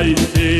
I say